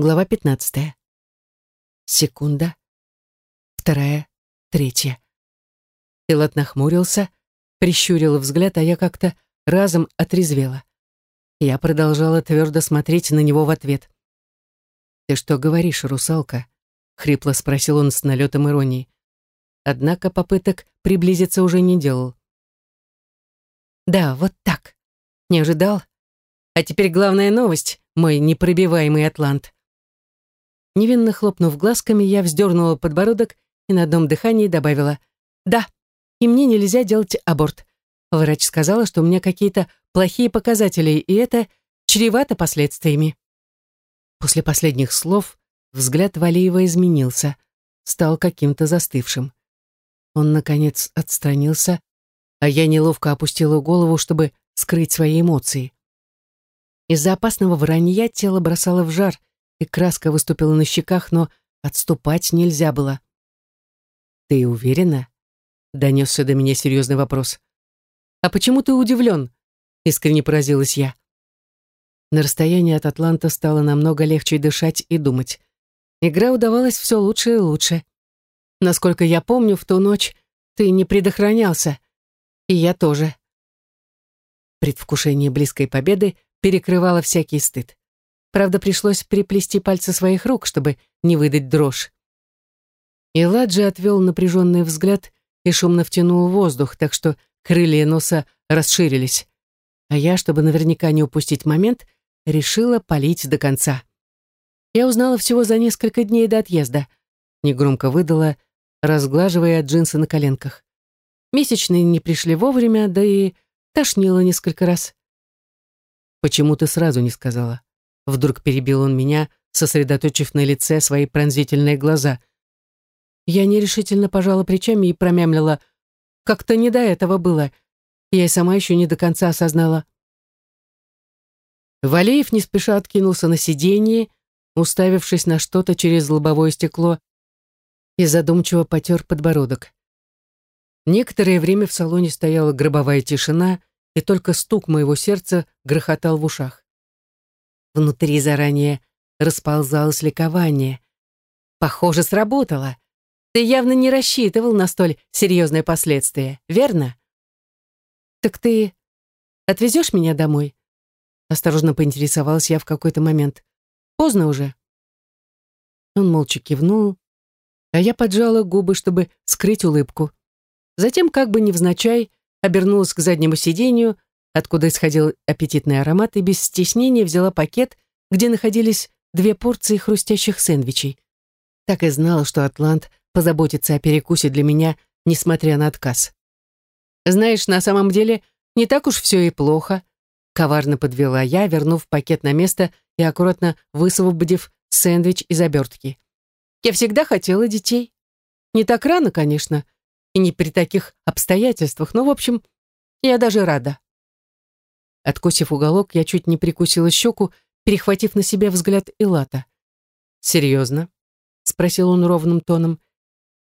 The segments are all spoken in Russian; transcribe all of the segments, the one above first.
Глава 15. Секунда. Вторая. Третья. Пилот нахмурился, прищурил взгляд, а я как-то разом отрезвела. Я продолжала твердо смотреть на него в ответ. «Ты что говоришь, русалка?» — хрипло спросил он с налетом иронии. Однако попыток приблизиться уже не делал. «Да, вот так. Не ожидал. А теперь главная новость, мой непробиваемый атлант». Невинно хлопнув глазками, я вздернула подбородок и на одном дыхании добавила «Да, и мне нельзя делать аборт. Врач сказала, что у меня какие-то плохие показатели, и это чревато последствиями». После последних слов взгляд Валиева изменился, стал каким-то застывшим. Он, наконец, отстранился, а я неловко опустила голову, чтобы скрыть свои эмоции. Из-за опасного вранья тело бросало в жар, и краска выступила на щеках, но отступать нельзя было. «Ты уверена?» — донесся до меня серьезный вопрос. «А почему ты удивлен?» — искренне поразилась я. На расстоянии от Атланта стало намного легче дышать и думать. Игра удавалась все лучше и лучше. Насколько я помню, в ту ночь ты не предохранялся. И я тоже. Предвкушение близкой победы перекрывало всякий стыд. Правда, пришлось приплести пальцы своих рук, чтобы не выдать дрожь. Эладжи отвел напряженный взгляд и шумно втянул воздух, так что крылья носа расширились. А я, чтобы наверняка не упустить момент, решила полить до конца. Я узнала всего за несколько дней до отъезда. Негромко выдала, разглаживая джинсы на коленках. Месячные не пришли вовремя, да и тошнило несколько раз. «Почему ты сразу не сказала?» Вдруг перебил он меня, сосредоточив на лице свои пронзительные глаза. Я нерешительно пожала плечами и промямлила. Как-то не до этого было. Я и сама еще не до конца осознала. Валеев не спеша откинулся на сиденье, уставившись на что-то через лобовое стекло, и задумчиво потер подбородок. Некоторое время в салоне стояла гробовая тишина, и только стук моего сердца грохотал в ушах. Внутри заранее расползалось ликование. Похоже, сработало. Ты явно не рассчитывал на столь серьезные последствия, верно? Так ты отвезешь меня домой? Осторожно поинтересовалась я в какой-то момент. Поздно уже. Он молча кивнул, а я поджала губы, чтобы скрыть улыбку. Затем, как бы невзначай, обернулась к заднему сиденью, откуда исходил аппетитный аромат, и без стеснения взяла пакет, где находились две порции хрустящих сэндвичей. Так и знала, что Атлант позаботится о перекусе для меня, несмотря на отказ. «Знаешь, на самом деле не так уж все и плохо», коварно подвела я, вернув пакет на место и аккуратно высвободив сэндвич из обертки. «Я всегда хотела детей. Не так рано, конечно, и не при таких обстоятельствах, но, в общем, я даже рада». Откусив уголок, я чуть не прикусила щеку, перехватив на себя взгляд Илата. «Серьезно?» — спросил он ровным тоном,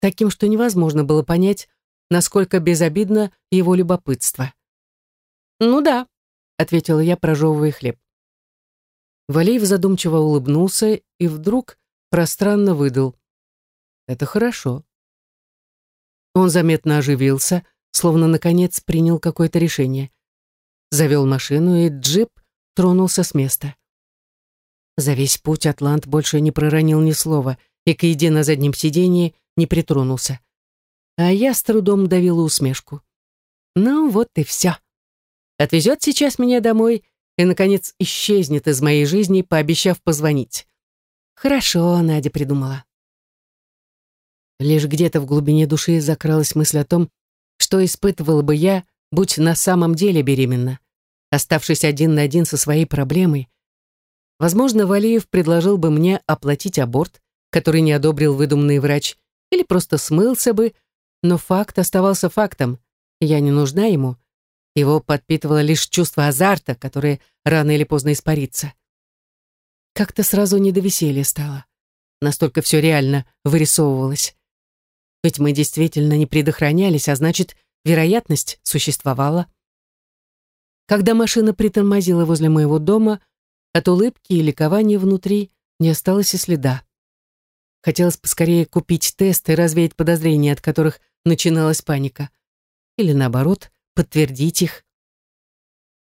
таким, что невозможно было понять, насколько безобидно его любопытство. «Ну да», — ответила я, прожевывая хлеб. Валеев задумчиво улыбнулся и вдруг пространно выдал. «Это хорошо». Он заметно оживился, словно, наконец, принял какое-то решение завел машину, и джип тронулся с места. За весь путь Атлант больше не проронил ни слова и к еде на заднем сидении не притронулся. А я с трудом давила усмешку. Ну вот и все. Отвезет сейчас меня домой и, наконец, исчезнет из моей жизни, пообещав позвонить. Хорошо, Надя придумала. Лишь где-то в глубине души закралась мысль о том, что испытывала бы я, будь на самом деле беременна. Оставшись один на один со своей проблемой, возможно, Валиев предложил бы мне оплатить аборт, который не одобрил выдуманный врач, или просто смылся бы, но факт оставался фактом. Я не нужна ему. Его подпитывало лишь чувство азарта, которое рано или поздно испарится. Как-то сразу не до веселья стало. Настолько все реально вырисовывалось. Ведь мы действительно не предохранялись, а значит, вероятность существовала. Когда машина притормозила возле моего дома, от улыбки и ликования внутри не осталось и следа. Хотелось поскорее купить тест и развеять подозрения, от которых начиналась паника. Или наоборот, подтвердить их.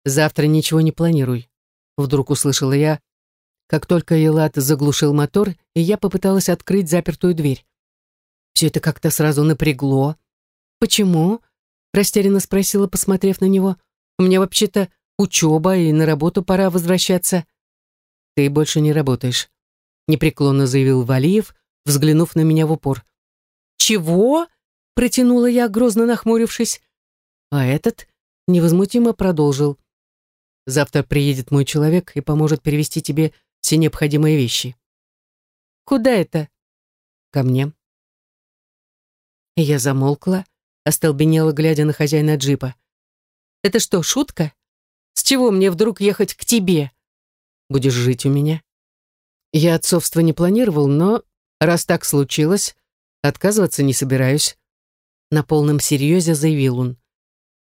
«Завтра ничего не планируй», — вдруг услышала я, как только Елат заглушил мотор, и я попыталась открыть запертую дверь. Все это как-то сразу напрягло. «Почему?» — растерянно спросила, посмотрев на него. «У меня вообще-то учеба, и на работу пора возвращаться». «Ты больше не работаешь», — непреклонно заявил Валиев, взглянув на меня в упор. «Чего?» — протянула я, грозно нахмурившись. А этот невозмутимо продолжил. «Завтра приедет мой человек и поможет перевести тебе все необходимые вещи». «Куда это?» «Ко мне». Я замолкла, остолбенела, глядя на хозяина джипа. «Это что, шутка? С чего мне вдруг ехать к тебе?» «Будешь жить у меня». Я отцовство не планировал, но раз так случилось, отказываться не собираюсь. На полном серьезе заявил он.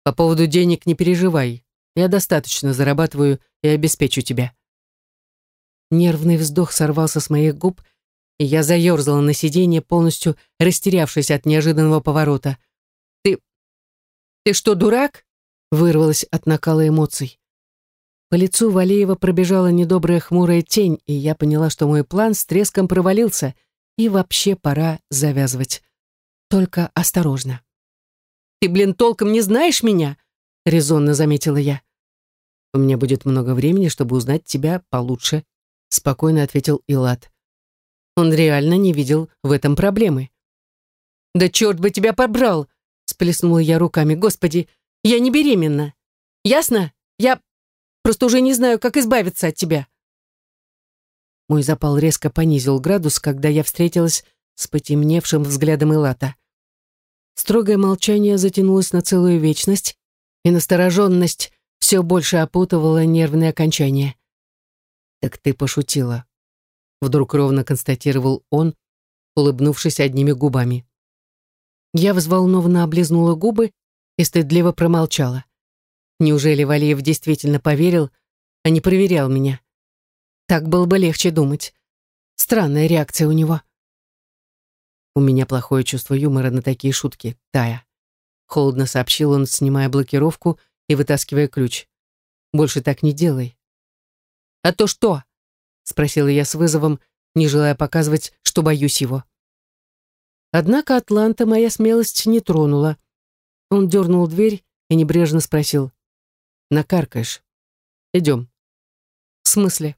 По поводу денег не переживай. Я достаточно зарабатываю и обеспечу тебя. Нервный вздох сорвался с моих губ, и я заерзала на сиденье, полностью растерявшись от неожиданного поворота. «Ты... ты что, дурак?» Вырвалась от накала эмоций. По лицу Валеева пробежала недобрая хмурая тень, и я поняла, что мой план с треском провалился, и вообще пора завязывать. Только осторожно. «Ты, блин, толком не знаешь меня?» — резонно заметила я. «У меня будет много времени, чтобы узнать тебя получше», — спокойно ответил Илат. Он реально не видел в этом проблемы. «Да черт бы тебя побрал!» — сплеснула я руками. «Господи, я не беременна! Ясно? Я Просто уже не знаю, как избавиться от тебя». Мой запал резко понизил градус, когда я встретилась с потемневшим взглядом Илата. Строгое молчание затянулось на целую вечность, и настороженность все больше опутывала нервные окончания. «Так ты пошутила», — вдруг ровно констатировал он, улыбнувшись одними губами. Я взволнованно облизнула губы и стыдливо промолчала. Неужели Валиев действительно поверил, а не проверял меня? Так было бы легче думать. Странная реакция у него. У меня плохое чувство юмора на такие шутки, Тая. Холодно сообщил он, снимая блокировку и вытаскивая ключ. Больше так не делай. А то что? Спросила я с вызовом, не желая показывать, что боюсь его. Однако Атланта моя смелость не тронула. Он дернул дверь и небрежно спросил. Накаркаешь. Идем. В смысле?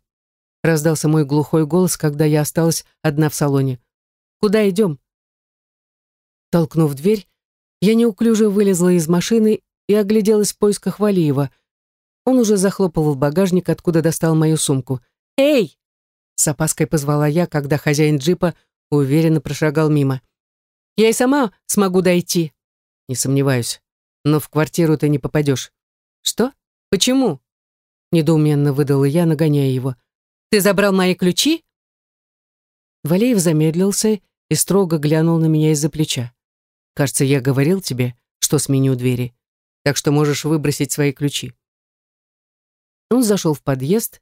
Раздался мой глухой голос, когда я осталась одна в салоне. Куда идем? Толкнув дверь, я неуклюже вылезла из машины и огляделась в поисках Валиева. Он уже захлопывал багажник, откуда достал мою сумку. «Эй!» С опаской позвала я, когда хозяин джипа уверенно прошагал мимо. «Я и сама смогу дойти». «Не сомневаюсь. Но в квартиру ты не попадешь». «Что?» «Почему?» — недоуменно выдала я, нагоняя его. «Ты забрал мои ключи?» Валеев замедлился и строго глянул на меня из-за плеча. «Кажется, я говорил тебе, что сменю двери, так что можешь выбросить свои ключи». Он зашел в подъезд,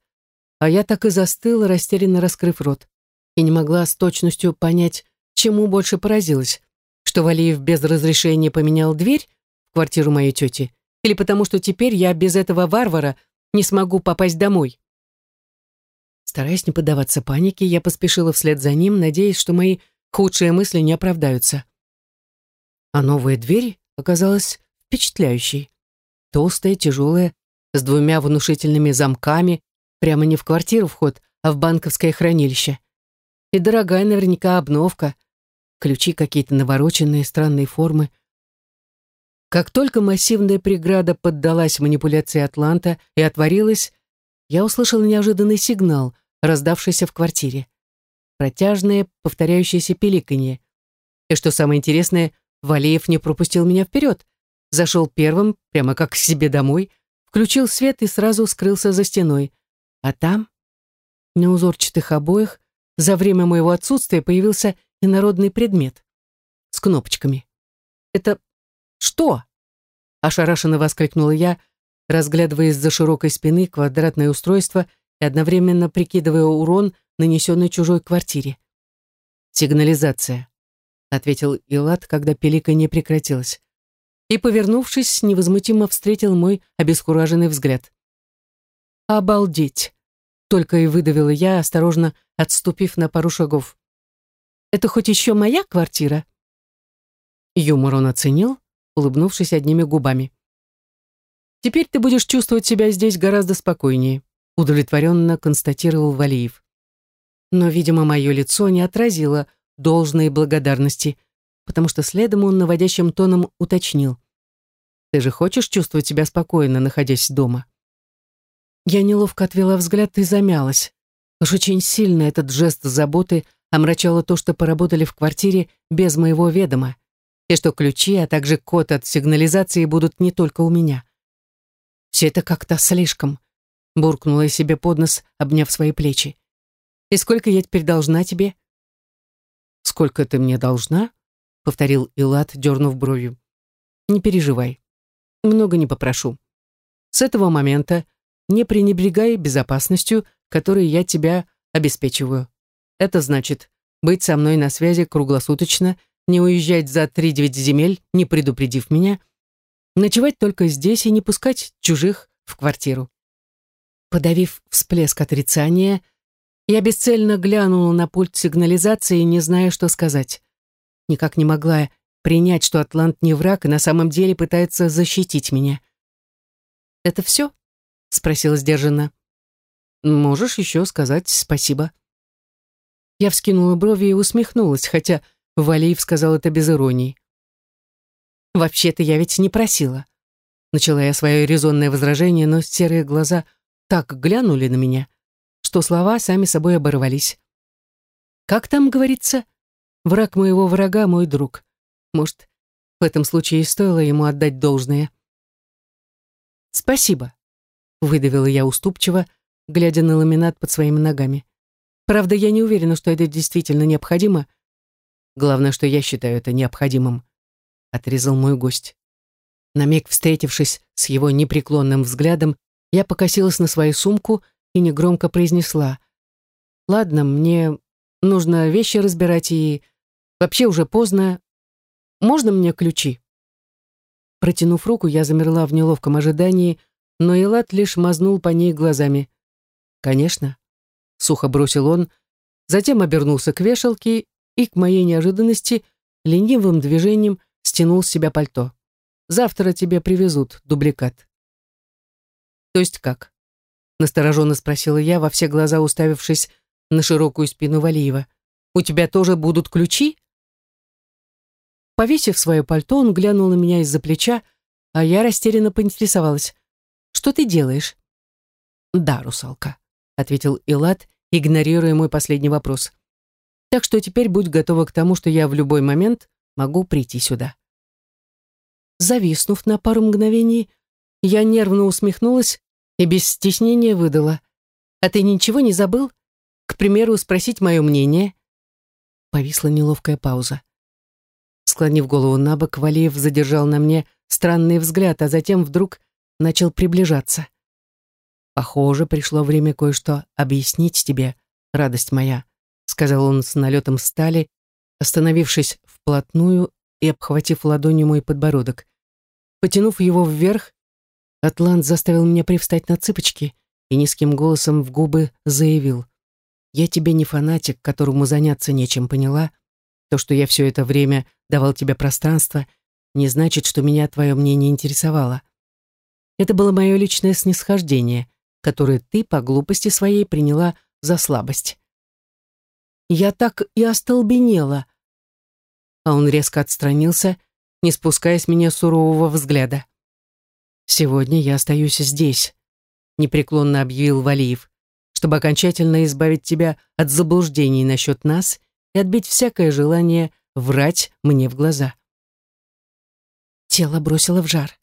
а я так и застыла, растерянно раскрыв рот, и не могла с точностью понять, чему больше поразилась, что Валеев без разрешения поменял дверь в квартиру моей тети или потому что теперь я без этого варвара не смогу попасть домой. Стараясь не поддаваться панике, я поспешила вслед за ним, надеясь, что мои худшие мысли не оправдаются. А новая дверь оказалась впечатляющей. Толстая, тяжелая, с двумя внушительными замками, прямо не в квартиру вход, а в банковское хранилище. И дорогая наверняка обновка, ключи какие-то навороченные, странные формы — как только массивная преграда поддалась манипуляции Атланта и отворилась, я услышал неожиданный сигнал, раздавшийся в квартире. Протяжное, повторяющееся пиликанье. И что самое интересное, Валеев не пропустил меня вперед. Зашел первым, прямо как к себе домой, включил свет и сразу скрылся за стеной. А там, на узорчатых обоях, за время моего отсутствия появился инородный предмет с кнопочками. Это «Что?» — ошарашенно воскликнула я, разглядывая из-за широкой спины квадратное устройство и одновременно прикидывая урон, нанесенный чужой квартире. «Сигнализация», — ответил Илат, когда пелика не прекратилась. И, повернувшись, невозмутимо встретил мой обескураженный взгляд. «Обалдеть!» — только и выдавила я, осторожно отступив на пару шагов. «Это хоть еще моя квартира?» Юмор он оценил, улыбнувшись одними губами. «Теперь ты будешь чувствовать себя здесь гораздо спокойнее», удовлетворенно констатировал Валиев. Но, видимо, мое лицо не отразило должной благодарности, потому что следом он наводящим тоном уточнил. «Ты же хочешь чувствовать себя спокойно, находясь дома?» Я неловко отвела взгляд и замялась. Уж очень сильно этот жест заботы омрачало то, что поработали в квартире без моего ведома, и что ключи, а также код от сигнализации будут не только у меня. Все это как-то слишком, буркнула я себе под нос, обняв свои плечи. «И сколько я теперь должна тебе?» «Сколько ты мне должна?» — повторил Илат, дернув бровью. «Не переживай. Много не попрошу. С этого момента не пренебрегай безопасностью, которой я тебя обеспечиваю. Это значит быть со мной на связи круглосуточно, не уезжать за три-девять земель, не предупредив меня, ночевать только здесь и не пускать чужих в квартиру. Подавив всплеск отрицания, я бесцельно глянула на пульт сигнализации, не зная, что сказать. Никак не могла принять, что Атлант не враг и на самом деле пытается защитить меня. «Это все?» — спросила сдержанно. «Можешь еще сказать спасибо». Я вскинула брови и усмехнулась, хотя Валиев сказал это без иронии. «Вообще-то я ведь не просила». Начала я свое резонное возражение, но серые глаза — так глянули на меня, что слова сами собой оборвались. Как там говорится, враг моего врага мой друг. Может, в этом случае стоило ему отдать должное. Спасибо, выдавила я уступчиво, глядя на ламинат под своими ногами. Правда, я не уверена, что это действительно необходимо. Главное, что я считаю это необходимым, отрезал мой гость. На миг встретившись с его непреклонным взглядом, я покосилась на свою сумку и негромко произнесла. «Ладно, мне нужно вещи разбирать и... Вообще уже поздно. Можно мне ключи?» Протянув руку, я замерла в неловком ожидании, но Элат лишь мазнул по ней глазами. «Конечно», — сухо бросил он, затем обернулся к вешалке и, к моей неожиданности, ленивым движением стянул с себя пальто. «Завтра тебе привезут дубликат». То есть как? Настороженно спросила я, во все глаза уставившись на широкую спину Валиева. У тебя тоже будут ключи? Повесив свое пальто, он глянул на меня из-за плеча, а я растерянно поинтересовалась. «Что ты делаешь?» «Да, русалка», — ответил Илат, игнорируя мой последний вопрос. «Так что теперь будь готова к тому, что я в любой момент могу прийти сюда». Зависнув на пару мгновений, я нервно усмехнулась и без стеснения выдала. «А ты ничего не забыл? К примеру, спросить мое мнение?» Повисла неловкая пауза. Склонив голову на бок, Валиев задержал на мне странный взгляд, а затем вдруг начал приближаться. «Похоже, пришло время кое-что объяснить тебе, радость моя», сказал он с налетом стали, остановившись вплотную и обхватив ладонью мой подбородок. Потянув его вверх, Атлант заставил меня привстать на цыпочки и низким голосом в губы заявил. «Я тебе не фанатик, которому заняться нечем, поняла? То, что я все это время давал тебе пространство, не значит, что меня твое мнение интересовало. Это было мое личное снисхождение, которое ты по глупости своей приняла за слабость». Я так и остолбенела. А он резко отстранился, не спуская с меня сурового взгляда. «Сегодня я остаюсь здесь», — непреклонно объявил Валиев, «чтобы окончательно избавить тебя от заблуждений насчет нас и отбить всякое желание врать мне в глаза». Тело бросило в жар.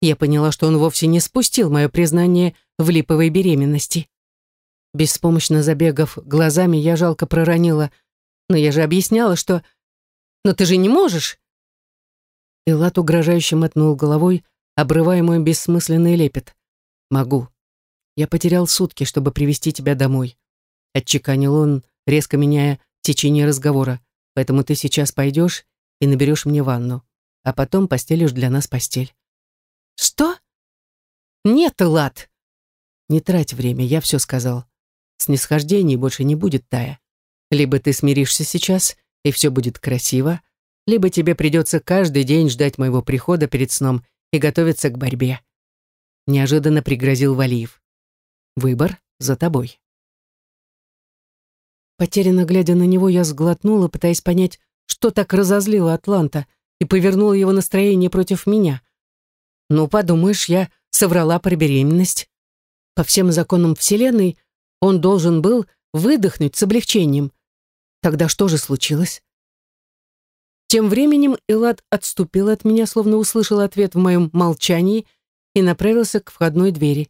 Я поняла, что он вовсе не спустил мое признание в липовой беременности. Беспомощно забегав глазами, я жалко проронила. «Но я же объясняла, что...» «Но ты же не можешь!» Элат угрожающе мотнул головой, обрывая мой бессмысленный лепет. «Могу. Я потерял сутки, чтобы привести тебя домой. Отчеканил он, резко меняя течение разговора. Поэтому ты сейчас пойдешь и наберешь мне ванну, а потом постелишь для нас постель. Что? Нет, Лад. Не трать время, я все сказал. Снисхождений больше не будет, Тая. Либо ты смиришься сейчас, и все будет красиво, либо тебе придется каждый день ждать моего прихода перед сном и готовиться к борьбе. Неожиданно пригрозил Валиев. Выбор за тобой. Потерянно глядя на него, я сглотнула, пытаясь понять, что так разозлило Атланта и повернула его настроение против меня. Ну, подумаешь, я соврала про беременность. По всем законам Вселенной он должен был выдохнуть с облегчением. Тогда что же случилось? Тем временем Элад отступил от меня, словно услышал ответ в моем молчании и направился к входной двери.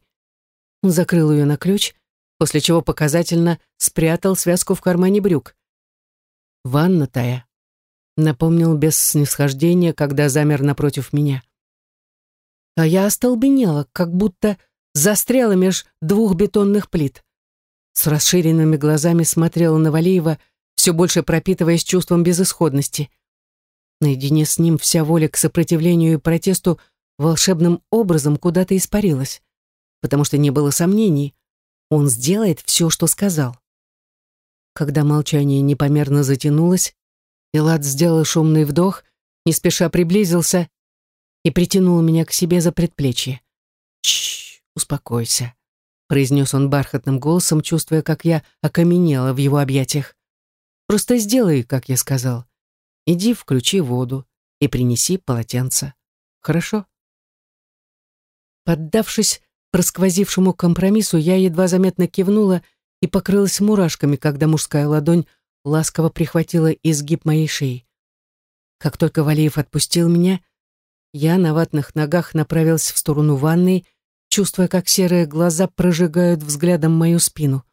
Он закрыл ее на ключ, после чего показательно спрятал связку в кармане брюк. «Ванна тая», — напомнил без снисхождения, когда замер напротив меня. А я остолбенела, как будто застряла меж двух бетонных плит. С расширенными глазами смотрела на Валеева, все больше пропитываясь чувством безысходности. Наедине с ним вся воля к сопротивлению и протесту волшебным образом куда-то испарилась, потому что не было сомнений, он сделает все, что сказал. Когда молчание непомерно затянулось, Элад сделал шумный вдох, не спеша приблизился и притянул меня к себе за предплечье. «Чш, успокойся», — произнес он бархатным голосом, чувствуя, как я окаменела в его объятиях. «Просто сделай, как я сказал. Иди, включи воду и принеси полотенце. Хорошо?» Поддавшись просквозившему компромиссу, я едва заметно кивнула и покрылась мурашками, когда мужская ладонь ласково прихватила изгиб моей шеи. Как только Валеев отпустил меня, я на ватных ногах направился в сторону ванной, чувствуя, как серые глаза прожигают взглядом мою спину.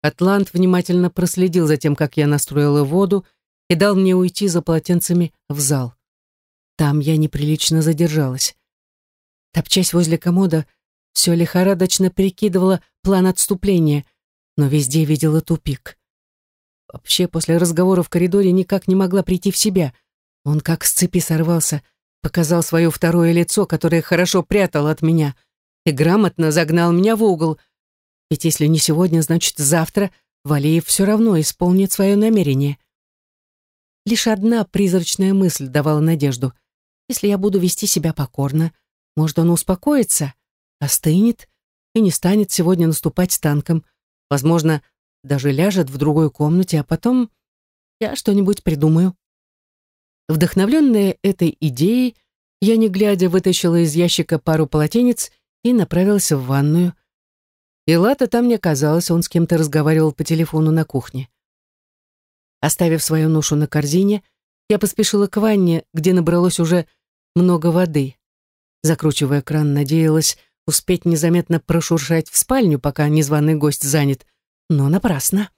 Атлант внимательно проследил за тем, как я настроила воду, и дал мне уйти за полотенцами в зал. Там я неприлично задержалась. Топчась возле комода, все лихорадочно прикидывала план отступления, но везде видела тупик. Вообще, после разговора в коридоре никак не могла прийти в себя. Он как с цепи сорвался, показал свое второе лицо, которое хорошо прятал от меня, и грамотно загнал меня в угол. Ведь если не сегодня, значит завтра Валеев все равно исполнит свое намерение. Лишь одна призрачная мысль давала надежду. Если я буду вести себя покорно, может, он успокоится, остынет и не станет сегодня наступать танком. Возможно, даже ляжет в другой комнате, а потом я что-нибудь придумаю. Вдохновленная этой идеей, я, не глядя, вытащила из ящика пару полотенец и направилась в ванную. И Лата там не оказалось, он с кем-то разговаривал по телефону на кухне. Оставив свою ношу на корзине, я поспешила к ванне, где набралось уже много воды. Закручивая кран, надеялась успеть незаметно прошуршать в спальню, пока незваный гость занят, но напрасно.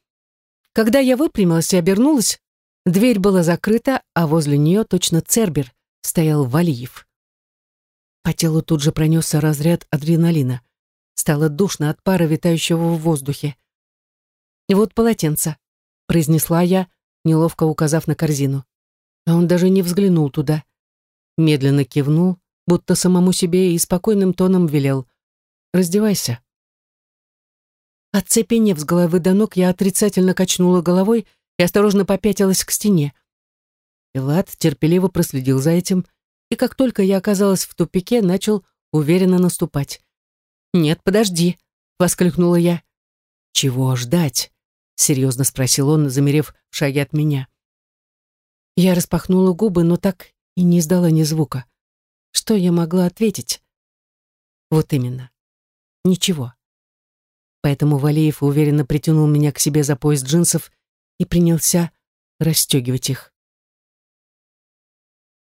Когда я выпрямилась и обернулась, дверь была закрыта, а возле нее точно цербер стоял Валиев. По телу тут же пронесся разряд адреналина. Стало душно от пара, витающего в воздухе. «И вот полотенце», — произнесла я, неловко указав на корзину. А он даже не взглянул туда. Медленно кивнул, будто самому себе и спокойным тоном велел «Раздевайся». Отцепенев с головы до ног, я отрицательно качнула головой и осторожно попятилась к стене. Элад терпеливо проследил за этим, и как только я оказалась в тупике, начал уверенно наступать. «Нет, подожди», — воскликнула я. «Чего ждать?» — серьезно спросил он, замерев в от меня. Я распахнула губы, но так и не издала ни звука. Что я могла ответить? Вот именно. Ничего. Поэтому Валеев уверенно притянул меня к себе за пояс джинсов и принялся расстегивать их.